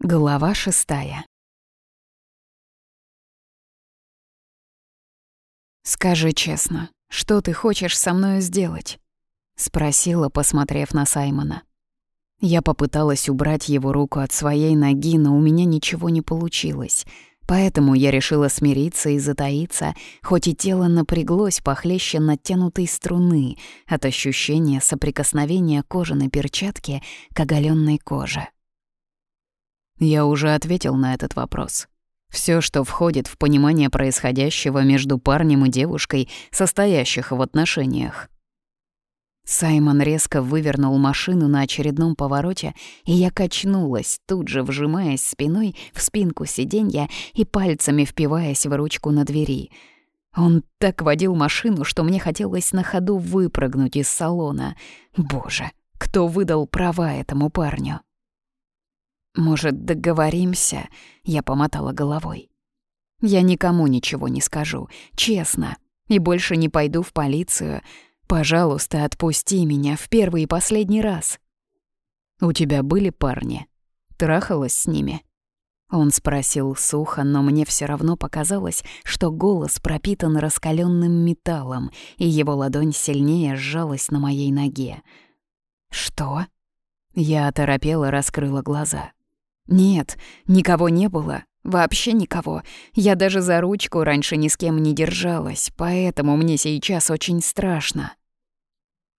Глава шестая. «Скажи честно, что ты хочешь со мной сделать?» — спросила, посмотрев на Саймона. Я попыталась убрать его руку от своей ноги, но у меня ничего не получилось, поэтому я решила смириться и затаиться, хоть и тело напряглось похлеще натянутой струны от ощущения соприкосновения кожаной перчатки к оголенной коже. Я уже ответил на этот вопрос. Все, что входит в понимание происходящего между парнем и девушкой, состоящих в отношениях. Саймон резко вывернул машину на очередном повороте, и я качнулась, тут же вжимаясь спиной в спинку сиденья и пальцами впиваясь в ручку на двери. Он так водил машину, что мне хотелось на ходу выпрыгнуть из салона. Боже, кто выдал права этому парню? «Может, договоримся?» — я помотала головой. «Я никому ничего не скажу, честно, и больше не пойду в полицию. Пожалуйста, отпусти меня в первый и последний раз». «У тебя были парни? Трахалась с ними?» Он спросил сухо, но мне все равно показалось, что голос пропитан раскаленным металлом, и его ладонь сильнее сжалась на моей ноге. «Что?» Я оторопела, раскрыла глаза. Нет, никого не было. Вообще никого. Я даже за ручку раньше ни с кем не держалась, поэтому мне сейчас очень страшно.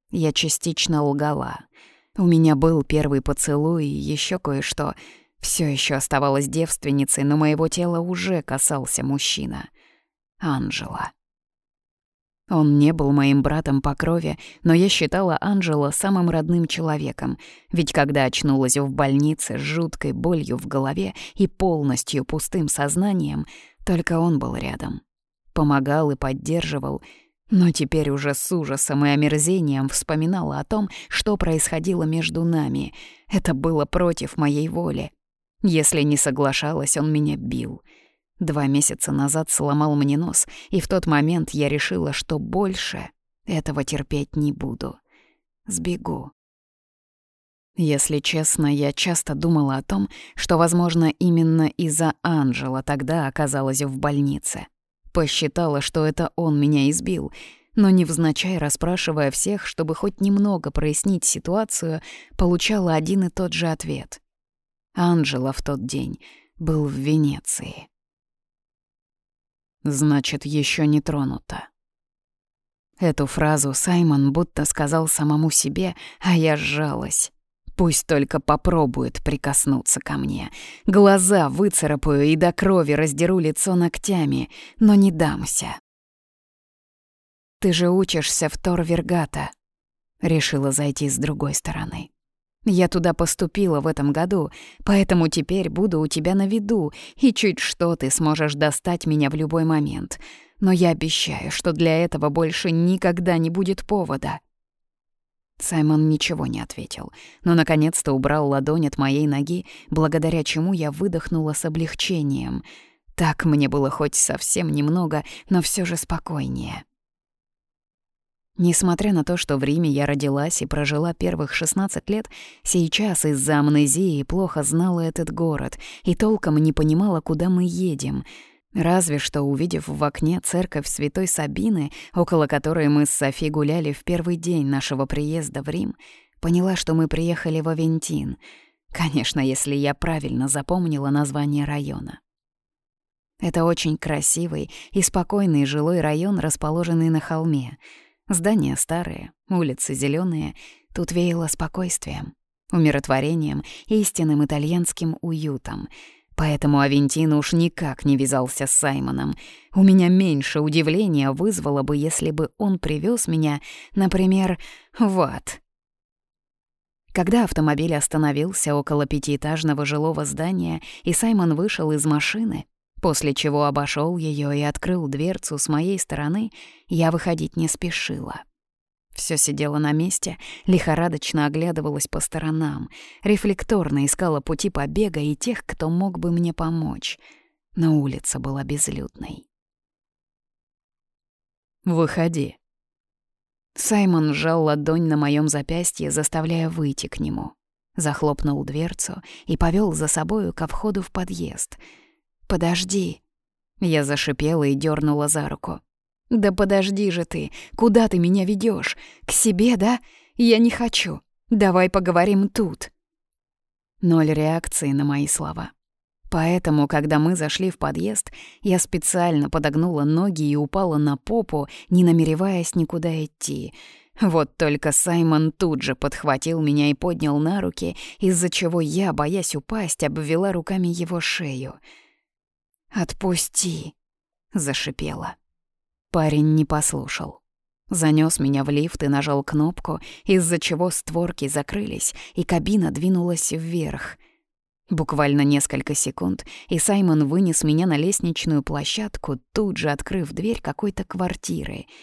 Я частично лгала. У меня был первый поцелуй и еще кое-что. Все еще оставалась девственницей, но моего тела уже касался мужчина. Анжела. Он не был моим братом по крови, но я считала Анжела самым родным человеком, ведь когда очнулась в больнице с жуткой болью в голове и полностью пустым сознанием, только он был рядом. Помогал и поддерживал, но теперь уже с ужасом и омерзением вспоминала о том, что происходило между нами. Это было против моей воли. Если не соглашалась, он меня бил — Два месяца назад сломал мне нос, и в тот момент я решила, что больше этого терпеть не буду. Сбегу. Если честно, я часто думала о том, что, возможно, именно из-за Анжела тогда оказалась в больнице. Посчитала, что это он меня избил, но невзначай расспрашивая всех, чтобы хоть немного прояснить ситуацию, получала один и тот же ответ. Анжела в тот день был в Венеции. Значит, еще не тронуто. Эту фразу Саймон будто сказал самому себе, а я сжалась. Пусть только попробует прикоснуться ко мне. Глаза выцарапаю и до крови раздеру лицо ногтями, но не дамся. «Ты же учишься в Торвергата», — решила зайти с другой стороны. Я туда поступила в этом году, поэтому теперь буду у тебя на виду, и чуть что ты сможешь достать меня в любой момент. Но я обещаю, что для этого больше никогда не будет повода». Саймон ничего не ответил, но наконец-то убрал ладонь от моей ноги, благодаря чему я выдохнула с облегчением. Так мне было хоть совсем немного, но все же спокойнее. Несмотря на то, что в Риме я родилась и прожила первых 16 лет, сейчас из-за амнезии плохо знала этот город и толком не понимала, куда мы едем. Разве что увидев в окне церковь Святой Сабины, около которой мы с Софи гуляли в первый день нашего приезда в Рим, поняла, что мы приехали в Авентин. Конечно, если я правильно запомнила название района. Это очень красивый и спокойный жилой район, расположенный на холме — Здания старые, улицы зеленые, тут веяло спокойствием, умиротворением и истинным итальянским уютом. Поэтому Авентин уж никак не вязался с Саймоном. У меня меньше удивления вызвало бы, если бы он привез меня, например, в ад. Когда автомобиль остановился около пятиэтажного жилого здания, и Саймон вышел из машины, После чего обошел ее и открыл дверцу с моей стороны, я выходить не спешила. Все сидело на месте, лихорадочно оглядывалась по сторонам, рефлекторно искала пути побега и тех, кто мог бы мне помочь. Но улица была безлюдной. «Выходи». Саймон сжал ладонь на моем запястье, заставляя выйти к нему. захлопнул дверцу и повел за собою ко входу в подъезд. «Подожди!» Я зашипела и дернула за руку. «Да подожди же ты! Куда ты меня ведешь? К себе, да? Я не хочу. Давай поговорим тут!» Ноль реакции на мои слова. Поэтому, когда мы зашли в подъезд, я специально подогнула ноги и упала на попу, не намереваясь никуда идти — вот только Саймон тут же подхватил меня и поднял на руки, из-за чего я, боясь упасть, обвела руками его шею. «Отпусти!» — зашипела. Парень не послушал. Занёс меня в лифт и нажал кнопку, из-за чего створки закрылись, и кабина двинулась вверх. Буквально несколько секунд, и Саймон вынес меня на лестничную площадку, тут же открыв дверь какой-то квартиры —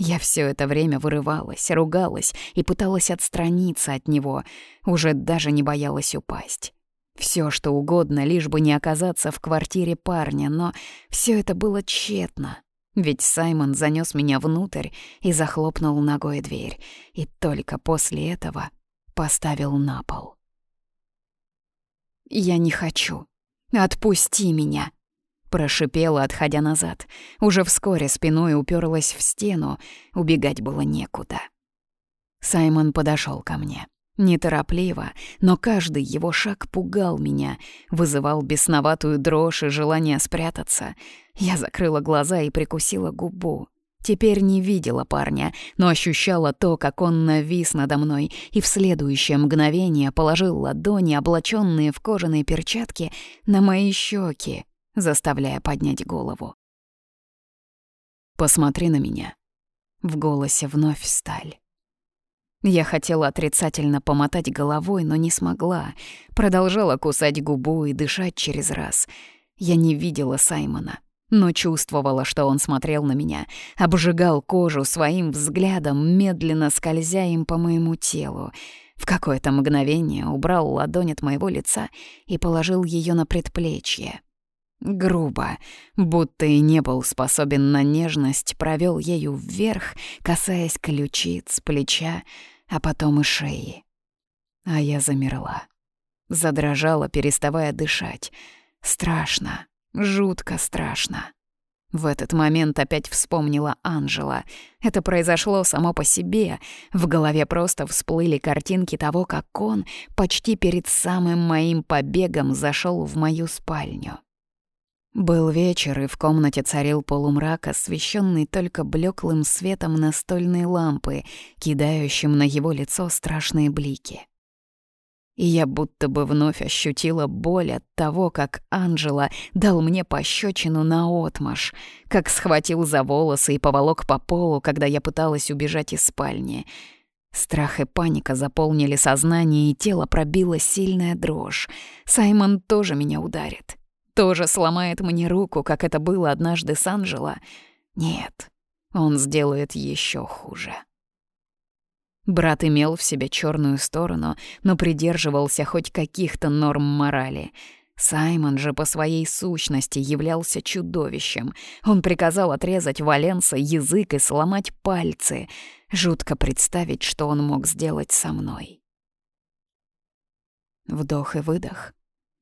я все это время вырывалась, ругалась и пыталась отстраниться от него, уже даже не боялась упасть. Все, что угодно, лишь бы не оказаться в квартире парня, но все это было тщетно. Ведь Саймон занес меня внутрь и захлопнул ногой дверь, и только после этого поставил на пол. «Я не хочу. Отпусти меня!» Прошипела, отходя назад. Уже вскоре спиной уперлась в стену, убегать было некуда. Саймон подошел ко мне. Неторопливо, но каждый его шаг пугал меня, вызывал бесноватую дрожь и желание спрятаться. Я закрыла глаза и прикусила губу. Теперь не видела парня, но ощущала то, как он навис надо мной, и в следующее мгновение положил ладони, облаченные в кожаные перчатки, на мои щеки, заставляя поднять голову. «Посмотри на меня». В голосе вновь сталь. Я хотела отрицательно помотать головой, но не смогла. Продолжала кусать губу и дышать через раз. Я не видела Саймона, но чувствовала, что он смотрел на меня, обжигал кожу своим взглядом, медленно скользя им по моему телу. В какое-то мгновение убрал ладонь от моего лица и положил ее на предплечье. Грубо, будто и не был способен на нежность, провел ею вверх, касаясь ключиц, плеча, а потом и шеи. А я замерла. Задрожала, переставая дышать. Страшно, жутко страшно. В этот момент опять вспомнила Анжела. Это произошло само по себе. В голове просто всплыли картинки того, как он почти перед самым моим побегом зашел в мою спальню. Был вечер, и в комнате царил полумрак, освещенный только блеклым светом настольной лампы, кидающим на его лицо страшные блики. И я будто бы вновь ощутила боль от того, как Анжела дал мне пощечину наотмашь, как схватил за волосы и поволок по полу, когда я пыталась убежать из спальни. Страх и паника заполнили сознание, и тело пробило сильная дрожь. Саймон тоже меня ударит тоже сломает мне руку, как это было однажды с Анжела. Нет, он сделает еще хуже. Брат имел в себе черную сторону, но придерживался хоть каких-то норм морали. Саймон же по своей сущности являлся чудовищем. Он приказал отрезать Валенса язык и сломать пальцы. Жутко представить, что он мог сделать со мной. Вдох и выдох.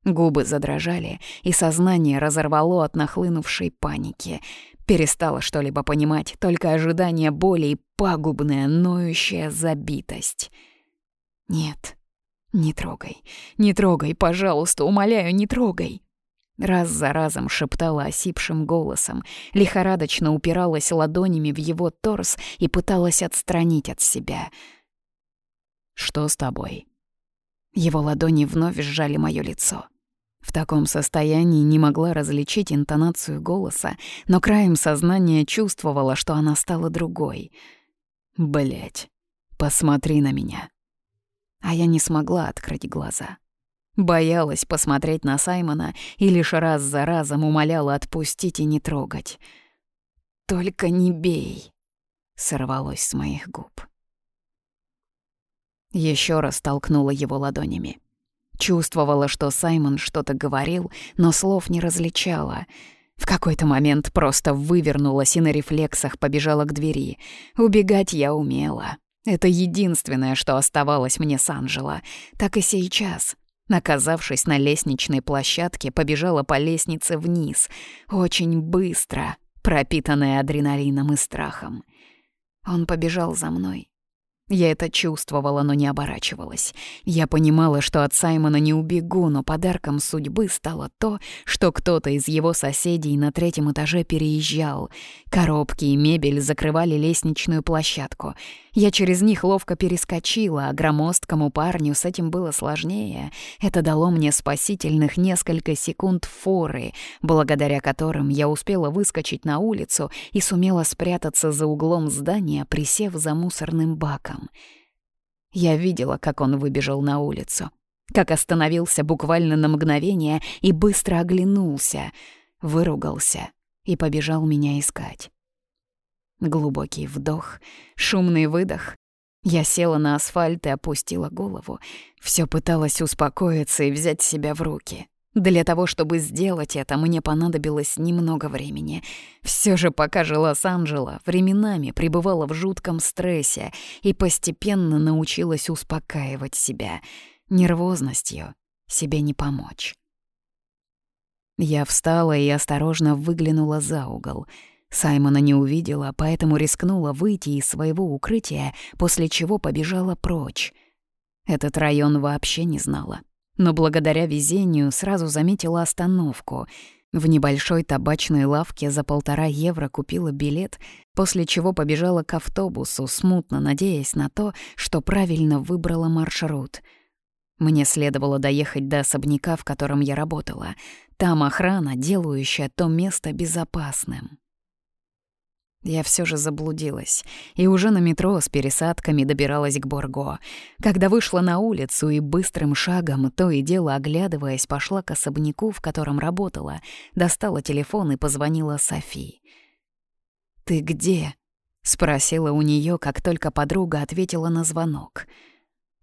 Губы задрожали, и сознание разорвало от нахлынувшей паники. Перестала что-либо понимать, только ожидание боли и пагубная, ноющая забитость. «Нет, не трогай, не трогай, пожалуйста, умоляю, не трогай!» Раз за разом шептала осипшим голосом, лихорадочно упиралась ладонями в его торс и пыталась отстранить от себя. «Что с тобой?» Его ладони вновь сжали моё лицо. В таком состоянии не могла различить интонацию голоса, но краем сознания чувствовала, что она стала другой. Блять, посмотри на меня. А я не смогла открыть глаза. Боялась посмотреть на Саймона и лишь раз за разом умоляла отпустить и не трогать. «Только не бей!» — сорвалось с моих губ. Еще раз толкнула его ладонями. Чувствовала, что Саймон что-то говорил, но слов не различала. В какой-то момент просто вывернулась и на рефлексах побежала к двери. Убегать я умела. Это единственное, что оставалось мне с Анжела. Так и сейчас. Оказавшись на лестничной площадке, побежала по лестнице вниз. Очень быстро, пропитанная адреналином и страхом. Он побежал за мной. Я это чувствовала, но не оборачивалась. Я понимала, что от Саймона не убегу, но подарком судьбы стало то, что кто-то из его соседей на третьем этаже переезжал. Коробки и мебель закрывали лестничную площадку. Я через них ловко перескочила, а громоздкому парню с этим было сложнее. Это дало мне спасительных несколько секунд форы, благодаря которым я успела выскочить на улицу и сумела спрятаться за углом здания, присев за мусорным баком. Я видела, как он выбежал на улицу, как остановился буквально на мгновение и быстро оглянулся, выругался и побежал меня искать. Глубокий вдох, шумный выдох. Я села на асфальт и опустила голову. Все пыталась успокоиться и взять себя в руки. Для того, чтобы сделать это, мне понадобилось немного времени. Все же, пока жила с Анджело, временами пребывала в жутком стрессе и постепенно научилась успокаивать себя. Нервозностью себе не помочь. Я встала и осторожно выглянула за угол — Саймона не увидела, поэтому рискнула выйти из своего укрытия, после чего побежала прочь. Этот район вообще не знала. Но благодаря везению сразу заметила остановку. В небольшой табачной лавке за полтора евро купила билет, после чего побежала к автобусу, смутно надеясь на то, что правильно выбрала маршрут. Мне следовало доехать до особняка, в котором я работала. Там охрана, делающая то место безопасным. Я все же заблудилась и уже на метро с пересадками добиралась к Борго. Когда вышла на улицу и быстрым шагом, то и дело оглядываясь, пошла к особняку, в котором работала, достала телефон и позвонила Софии. «Ты где?» — спросила у нее, как только подруга ответила на звонок.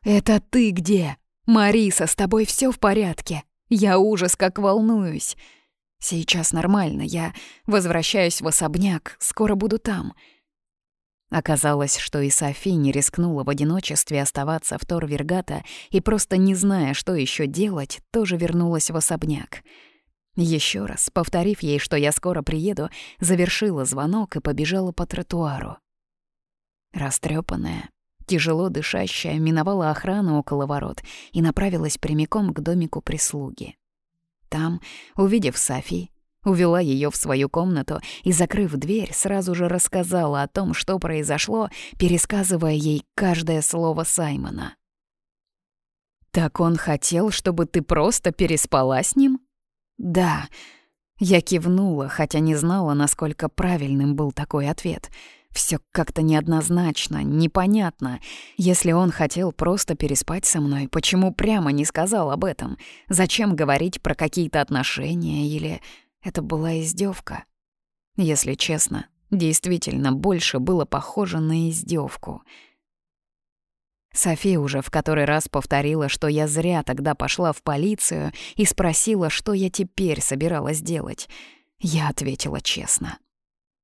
«Это ты где? Мариса, с тобой все в порядке? Я ужас как волнуюсь!» Сейчас нормально, я возвращаюсь в особняк, скоро буду там. Оказалось, что и Софи не рискнула в одиночестве оставаться в Торвергата и просто не зная, что еще делать, тоже вернулась в особняк. Еще раз, повторив ей, что я скоро приеду, завершила звонок и побежала по тротуару. Растрепанная, тяжело дышащая, миновала охрану около ворот и направилась прямиком к домику прислуги. Там, увидев Софи, увела ее в свою комнату и, закрыв дверь, сразу же рассказала о том, что произошло, пересказывая ей каждое слово Саймона. «Так он хотел, чтобы ты просто переспала с ним?» «Да». Я кивнула, хотя не знала, насколько правильным был такой ответ — все как-то неоднозначно, непонятно. Если он хотел просто переспать со мной, почему прямо не сказал об этом? Зачем говорить про какие-то отношения или это была издевка? Если честно, действительно больше было похоже на издевку. София уже в который раз повторила, что я зря тогда пошла в полицию и спросила, что я теперь собиралась делать. Я ответила честно.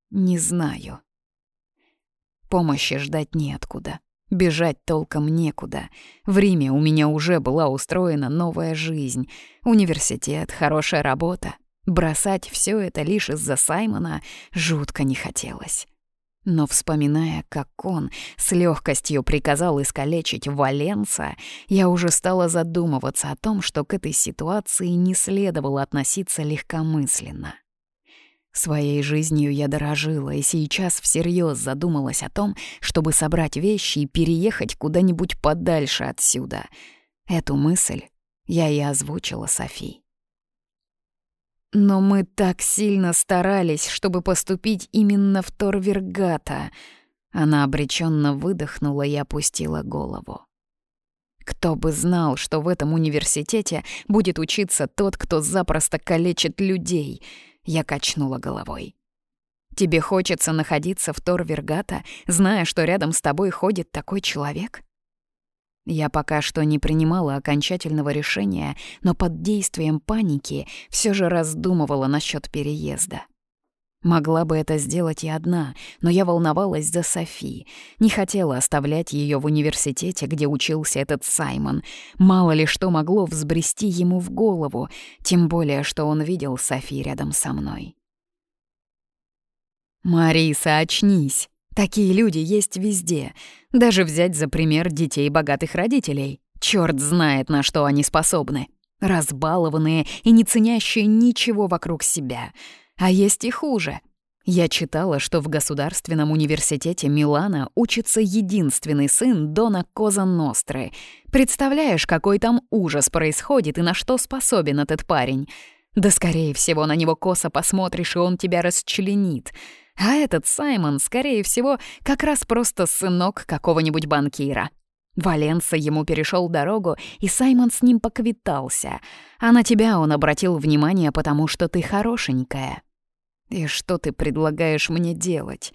«Не знаю». Помощи ждать неоткуда. Бежать толком некуда. В Риме у меня уже была устроена новая жизнь. Университет, хорошая работа. Бросать все это лишь из-за Саймона жутко не хотелось. Но вспоминая, как он с легкостью приказал искалечить Валенца, я уже стала задумываться о том, что к этой ситуации не следовало относиться легкомысленно. Своей жизнью я дорожила и сейчас всерьез задумалась о том, чтобы собрать вещи и переехать куда-нибудь подальше отсюда. Эту мысль я и озвучила Софи. Но мы так сильно старались, чтобы поступить именно в Торвергата. Она обреченно выдохнула и опустила голову. Кто бы знал, что в этом университете будет учиться тот, кто запросто калечит людей — я качнула головой. «Тебе хочется находиться в Торвергата, зная, что рядом с тобой ходит такой человек?» Я пока что не принимала окончательного решения, но под действием паники все же раздумывала насчет переезда. Могла бы это сделать и одна, но я волновалась за Софи. Не хотела оставлять ее в университете, где учился этот Саймон. Мало ли что могло взбрести ему в голову, тем более, что он видел Софи рядом со мной. «Мариса, очнись! Такие люди есть везде. Даже взять за пример детей богатых родителей. Черт знает, на что они способны. Разбалованные и не ценящие ничего вокруг себя — а есть и хуже. Я читала, что в Государственном университете Милана учится единственный сын Дона Коза Ностры. Представляешь, какой там ужас происходит и на что способен этот парень? Да, скорее всего, на него косо посмотришь, и он тебя расчленит. А этот Саймон, скорее всего, как раз просто сынок какого-нибудь банкира. Валенса ему перешел дорогу, и Саймон с ним поквитался. А на тебя он обратил внимание, потому что ты хорошенькая. «И что ты предлагаешь мне делать?»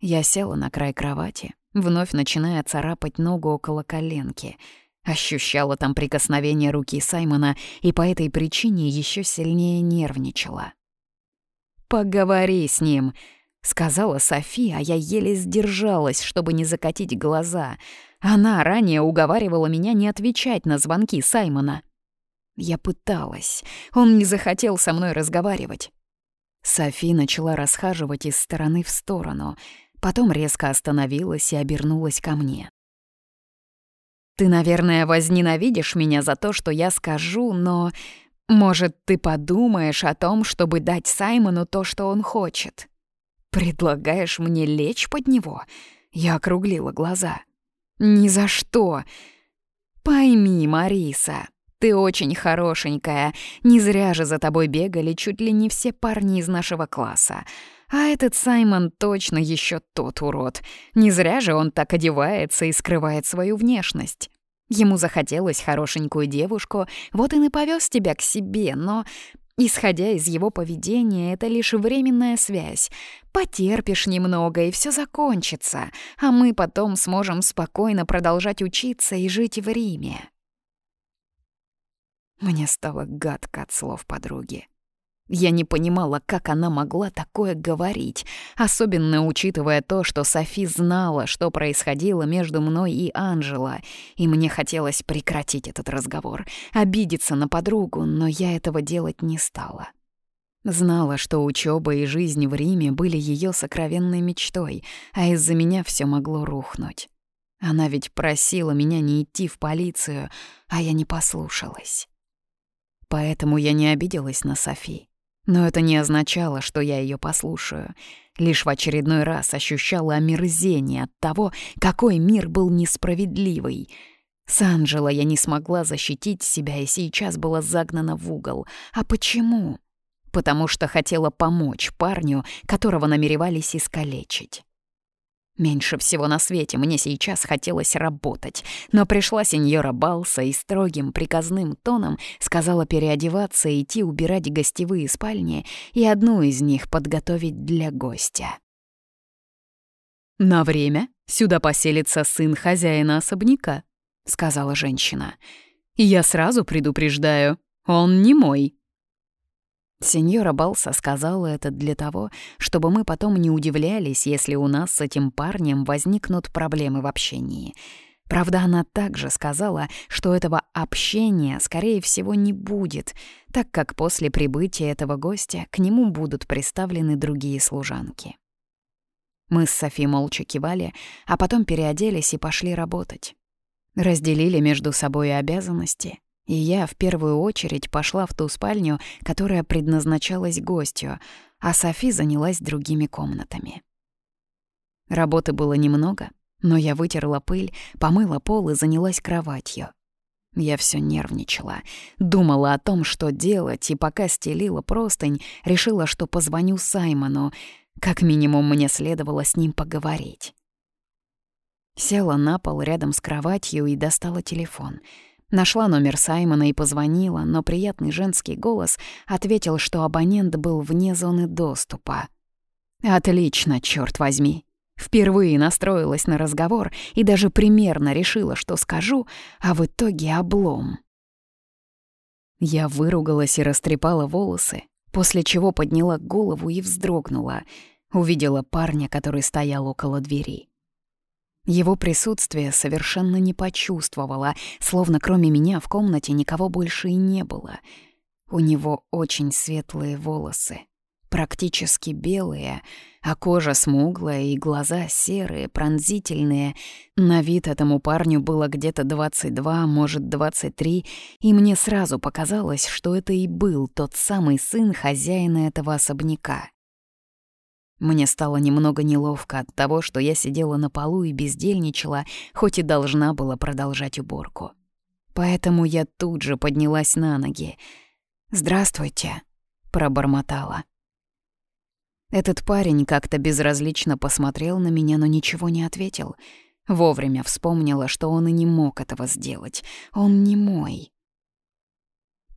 Я села на край кровати, вновь начиная царапать ногу около коленки. Ощущала там прикосновение руки Саймона и по этой причине еще сильнее нервничала. «Поговори с ним», — сказала София, а я еле сдержалась, чтобы не закатить глаза. Она ранее уговаривала меня не отвечать на звонки Саймона. Я пыталась. Он не захотел со мной разговаривать. Софи начала расхаживать из стороны в сторону, потом резко остановилась и обернулась ко мне. «Ты, наверное, возненавидишь меня за то, что я скажу, но, может, ты подумаешь о том, чтобы дать Саймону то, что он хочет? Предлагаешь мне лечь под него?» Я округлила глаза. «Ни за что!» «Пойми, Мариса, ты очень хорошенькая. Не зря же за тобой бегали чуть ли не все парни из нашего класса. А этот Саймон точно еще тот урод. Не зря же он так одевается и скрывает свою внешность. Ему захотелось хорошенькую девушку, вот он и повез тебя к себе, но, исходя из его поведения, это лишь временная связь. Потерпишь немного, и все закончится, а мы потом сможем спокойно продолжать учиться и жить в Риме. Мне стало гадко от слов подруги. Я не понимала, как она могла такое говорить, особенно учитывая то, что Софи знала, что происходило между мной и Анжела, и мне хотелось прекратить этот разговор, обидеться на подругу, но я этого делать не стала. Знала, что учеба и жизнь в Риме были ее сокровенной мечтой, а из-за меня все могло рухнуть. Она ведь просила меня не идти в полицию, а я не послушалась. Поэтому я не обиделась на Софи. Но это не означало, что я ее послушаю. Лишь в очередной раз ощущала омерзение от того, какой мир был несправедливый. С Анджело я не смогла защитить себя и сейчас была загнана в угол. А почему? Потому что хотела помочь парню, которого намеревались искалечить. Меньше всего на свете мне сейчас хотелось работать, но пришла сеньора Балса и строгим приказным тоном сказала переодеваться идти убирать гостевые спальни и одну из них подготовить для гостя. «На время сюда поселится сын хозяина особняка», — сказала женщина. «Я сразу предупреждаю, он не мой». Сеньора Балса сказала это для того, чтобы мы потом не удивлялись, если у нас с этим парнем возникнут проблемы в общении. Правда, она также сказала, что этого общения, скорее всего, не будет, так как после прибытия этого гостя к нему будут представлены другие служанки. Мы с Софи молча кивали, а потом переоделись и пошли работать. Разделили между собой обязанности, и я в первую очередь пошла в ту спальню, которая предназначалась гостю, а Софи занялась другими комнатами. Работы было немного, но я вытерла пыль, помыла пол и занялась кроватью. Я все нервничала, думала о том, что делать, и пока стелила простынь, решила, что позвоню Саймону. Как минимум, мне следовало с ним поговорить. Села на пол рядом с кроватью и достала телефон — Нашла номер Саймона и позвонила, но приятный женский голос ответил, что абонент был вне зоны доступа. «Отлично, черт возьми!» Впервые настроилась на разговор и даже примерно решила, что скажу, а в итоге облом. Я выругалась и растрепала волосы, после чего подняла голову и вздрогнула. Увидела парня, который стоял около двери. Его присутствие совершенно не почувствовала, словно кроме меня в комнате никого больше и не было. У него очень светлые волосы, практически белые, а кожа смуглая и глаза серые, пронзительные. На вид этому парню было где-то 22, может, 23, и мне сразу показалось, что это и был тот самый сын хозяина этого особняка. Мне стало немного неловко от того, что я сидела на полу и бездельничала, хоть и должна была продолжать уборку. Поэтому я тут же поднялась на ноги. «Здравствуйте», — пробормотала. Этот парень как-то безразлично посмотрел на меня, но ничего не ответил. Вовремя вспомнила, что он и не мог этого сделать. Он не мой.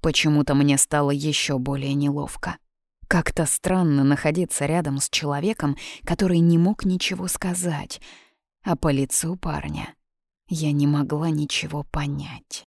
Почему-то мне стало еще более неловко. Как-то странно находиться рядом с человеком, который не мог ничего сказать, а по лицу парня я не могла ничего понять.